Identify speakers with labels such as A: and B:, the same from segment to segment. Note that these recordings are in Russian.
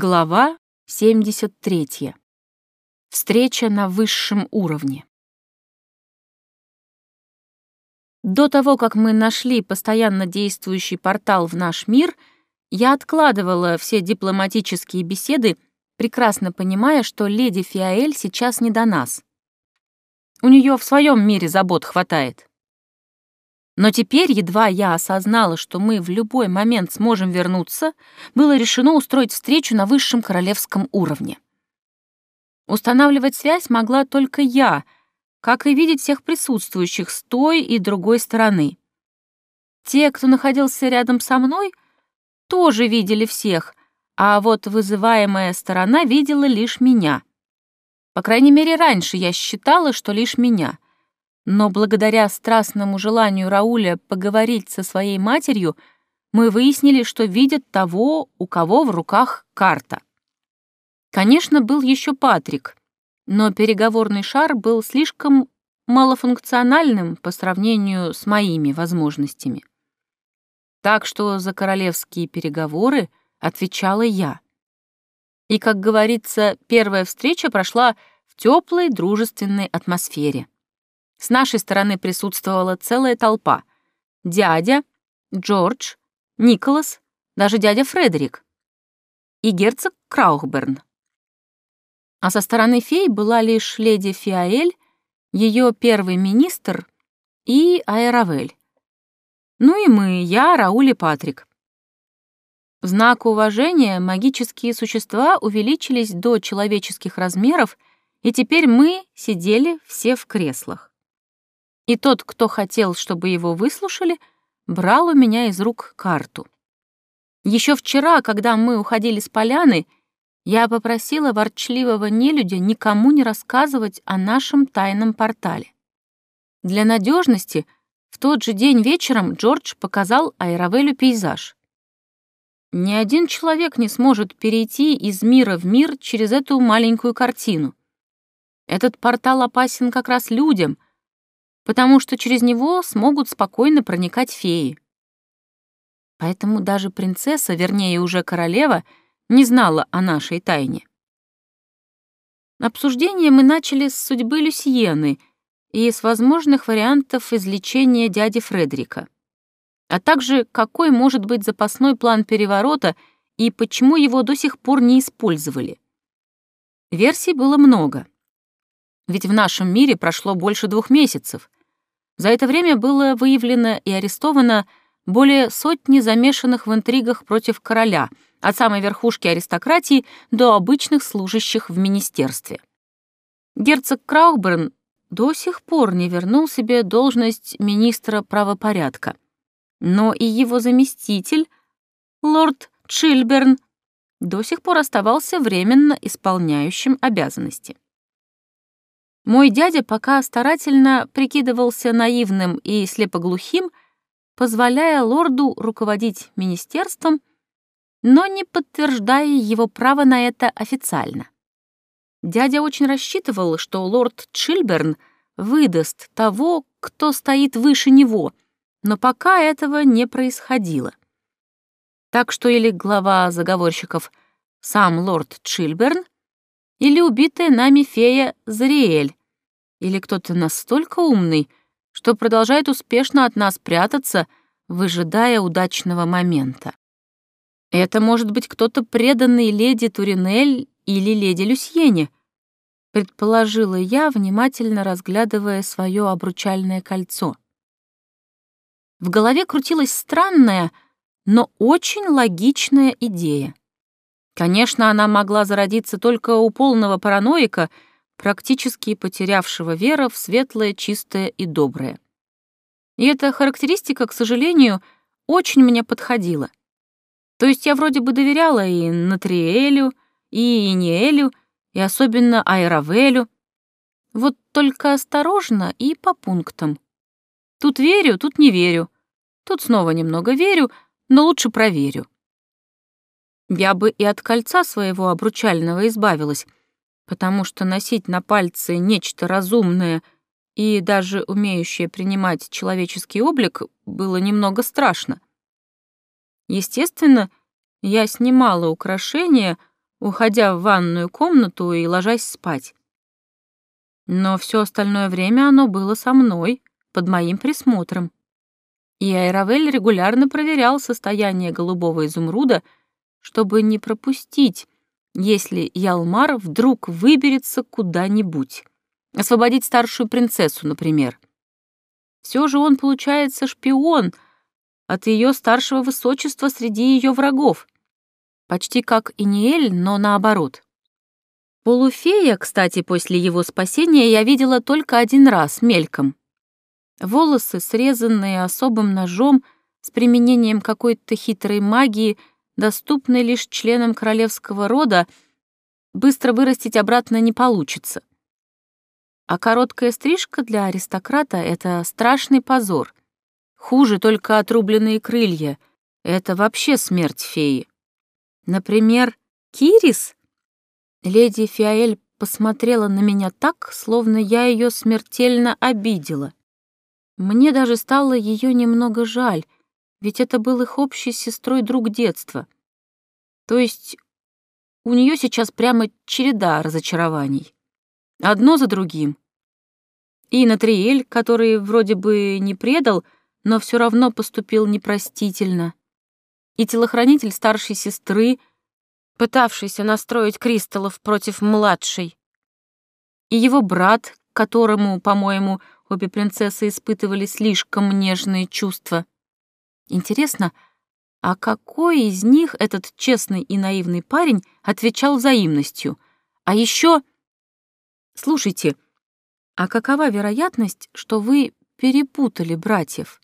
A: Глава 73. Встреча на высшем уровне. До того, как мы нашли постоянно действующий портал в наш мир, я откладывала все дипломатические беседы, прекрасно понимая, что леди Фиаэль сейчас не до нас. У нее в своем мире забот хватает. Но теперь, едва я осознала, что мы в любой момент сможем вернуться, было решено устроить встречу на высшем королевском уровне. Устанавливать связь могла только я, как и видеть всех присутствующих с той и другой стороны. Те, кто находился рядом со мной, тоже видели всех, а вот вызываемая сторона видела лишь меня. По крайней мере, раньше я считала, что лишь меня — но благодаря страстному желанию Рауля поговорить со своей матерью, мы выяснили, что видят того, у кого в руках карта. Конечно, был еще Патрик, но переговорный шар был слишком малофункциональным по сравнению с моими возможностями. Так что за королевские переговоры отвечала я. И, как говорится, первая встреча прошла в теплой дружественной атмосфере. С нашей стороны присутствовала целая толпа. Дядя, Джордж, Николас, даже дядя Фредерик и герцог Краухберн. А со стороны фей была лишь леди Фиаэль, ее первый министр и Айравель. Ну и мы, я, Рауль и Патрик. В знак уважения магические существа увеличились до человеческих размеров, и теперь мы сидели все в креслах и тот, кто хотел, чтобы его выслушали, брал у меня из рук карту. Еще вчера, когда мы уходили с поляны, я попросила ворчливого нелюдя никому не рассказывать о нашем тайном портале. Для надежности в тот же день вечером Джордж показал Айравелю пейзаж. Ни один человек не сможет перейти из мира в мир через эту маленькую картину. Этот портал опасен как раз людям — потому что через него смогут спокойно проникать феи. Поэтому даже принцесса, вернее уже королева, не знала о нашей тайне. Обсуждение мы начали с судьбы Люсьены и с возможных вариантов излечения дяди Фредерика, а также какой может быть запасной план переворота и почему его до сих пор не использовали. Версий было много. Ведь в нашем мире прошло больше двух месяцев, за это время было выявлено и арестовано более сотни замешанных в интригах против короля, от самой верхушки аристократии до обычных служащих в министерстве. Герцог Краухберн до сих пор не вернул себе должность министра правопорядка, но и его заместитель, лорд Чильберн, до сих пор оставался временно исполняющим обязанности. Мой дядя пока старательно прикидывался наивным и слепоглухим, позволяя лорду руководить министерством, но не подтверждая его право на это официально. Дядя очень рассчитывал, что лорд Чильберн выдаст того, кто стоит выше него, но пока этого не происходило. Так что или глава заговорщиков сам лорд Чильберн, или убитая нами фея Зариэль, или кто-то настолько умный, что продолжает успешно от нас прятаться, выжидая удачного момента. Это может быть кто-то преданный леди Туринель или леди Люсьене, предположила я, внимательно разглядывая свое обручальное кольцо. В голове крутилась странная, но очень логичная идея. Конечно, она могла зародиться только у полного параноика — практически потерявшего вера в светлое, чистое и доброе. И эта характеристика, к сожалению, очень мне подходила. То есть я вроде бы доверяла и Натриэлю, и Иниэлю, и особенно Айравелю. Вот только осторожно и по пунктам. Тут верю, тут не верю. Тут снова немного верю, но лучше проверю. Я бы и от кольца своего обручального избавилась, потому что носить на пальце нечто разумное и даже умеющее принимать человеческий облик было немного страшно. Естественно, я снимала украшения, уходя в ванную комнату и ложась спать. Но все остальное время оно было со мной, под моим присмотром. И Айравель регулярно проверял состояние голубого изумруда, чтобы не пропустить, если Ялмар вдруг выберется куда-нибудь. Освободить старшую принцессу, например. Все же он, получается, шпион от ее старшего высочества среди ее врагов. Почти как Иниэль, но наоборот. Полуфея, кстати, после его спасения я видела только один раз, мельком. Волосы, срезанные особым ножом, с применением какой-то хитрой магии, доступной лишь членам королевского рода, быстро вырастить обратно не получится. А короткая стрижка для аристократа — это страшный позор. Хуже только отрубленные крылья. Это вообще смерть феи. Например, Кирис? Леди Фиаэль посмотрела на меня так, словно я ее смертельно обидела. Мне даже стало ее немного жаль, ведь это был их общий сестрой друг детства. То есть у нее сейчас прямо череда разочарований. Одно за другим. И Натриэль, который вроде бы не предал, но все равно поступил непростительно. И телохранитель старшей сестры, пытавшийся настроить Кристаллов против младшей. И его брат, которому, по-моему, Обе принцессы испытывали слишком нежные чувства. Интересно, а какой из них этот честный и наивный парень отвечал взаимностью? А еще... Слушайте, а какова вероятность, что вы перепутали братьев?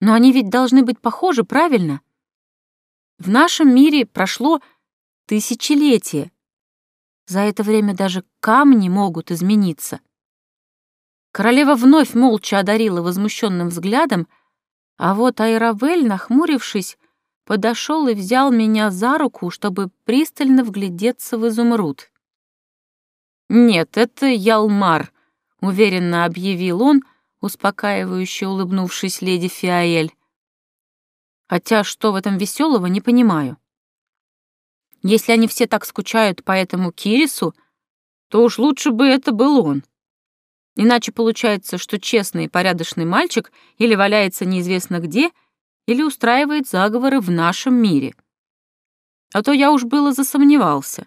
A: Но они ведь должны быть похожи, правильно? В нашем мире прошло тысячелетие. За это время даже камни могут измениться. Королева вновь молча одарила возмущенным взглядом, а вот Айравель, нахмурившись, подошел и взял меня за руку, чтобы пристально вглядеться в изумруд. «Нет, это Ялмар», — уверенно объявил он, успокаивающе улыбнувшись леди Фиаэль. «Хотя что в этом веселого, не понимаю. Если они все так скучают по этому Кирису, то уж лучше бы это был он». Иначе получается, что честный и порядочный мальчик или валяется неизвестно где, или устраивает заговоры в нашем мире. А то я уж было засомневался.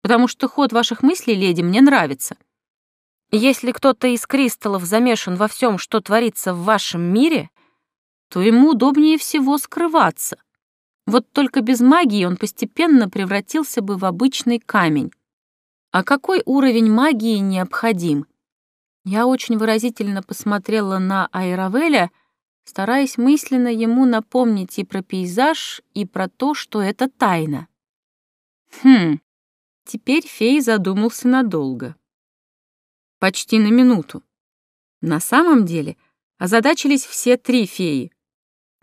A: Потому что ход ваших мыслей, леди, мне нравится. Если кто-то из кристаллов замешан во всем, что творится в вашем мире, то ему удобнее всего скрываться. Вот только без магии он постепенно превратился бы в обычный камень. А какой уровень магии необходим? Я очень выразительно посмотрела на Айравеля, стараясь мысленно ему напомнить и про пейзаж, и про то, что это тайна. Хм, теперь фей задумался надолго. Почти на минуту. На самом деле озадачились все три феи.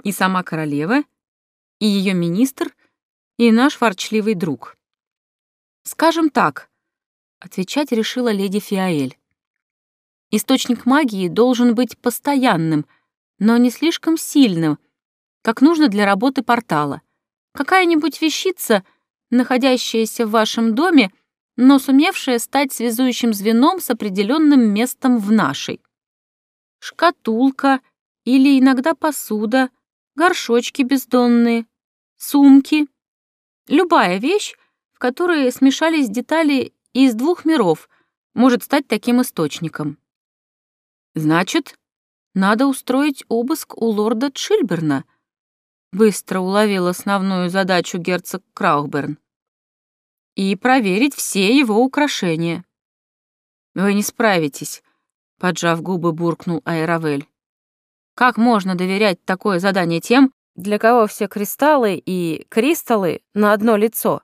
A: И сама королева, и ее министр, и наш ворчливый друг. Скажем так, отвечать решила леди Фиаэль. Источник магии должен быть постоянным, но не слишком сильным, как нужно для работы портала. Какая-нибудь вещица, находящаяся в вашем доме, но сумевшая стать связующим звеном с определенным местом в нашей. Шкатулка или иногда посуда, горшочки бездонные, сумки. Любая вещь, в которой смешались детали из двух миров, может стать таким источником. Значит, надо устроить обыск у лорда Чильберна. Быстро уловил основную задачу герцог Краухберн. И проверить все его украшения. Вы не справитесь, поджав губы, буркнул Айравель. Как можно доверять такое задание тем, для кого все кристаллы и кристаллы на одно лицо?